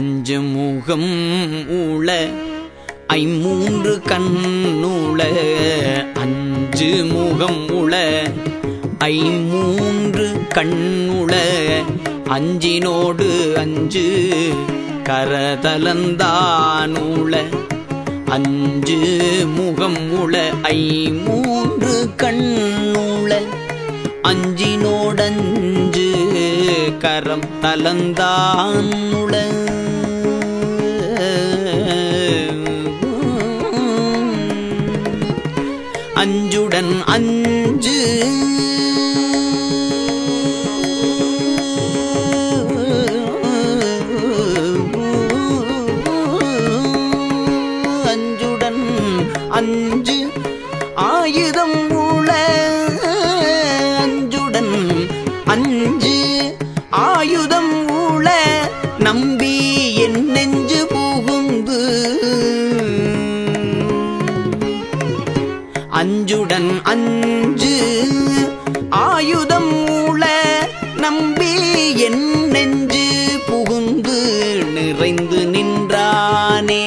அஞ்சு முகம் ஊழ ஐமூன்று கண்ணுள அஞ்சு முகம் உள ஐமூன்று கண்ணுள அஞ்சினோடு அஞ்சு கரதலந்தானுள அஞ்சு முகம் உள ஐமூன்று கண்ணுள அஞ்சினோடஞ்சு கரம் தலந்தானுள அஞ்சுடன் அஞ்சு. அஞ்சுடன் அஞ்சு. ஆயுதம் மூல அஞ்சுடன் அஞ்சு. அஞ்சுடன் அஞ்சு. ஆயுதம் மூல நம்பி என் நெஞ்சு புகுந்து நிறைந்து நின்றானே.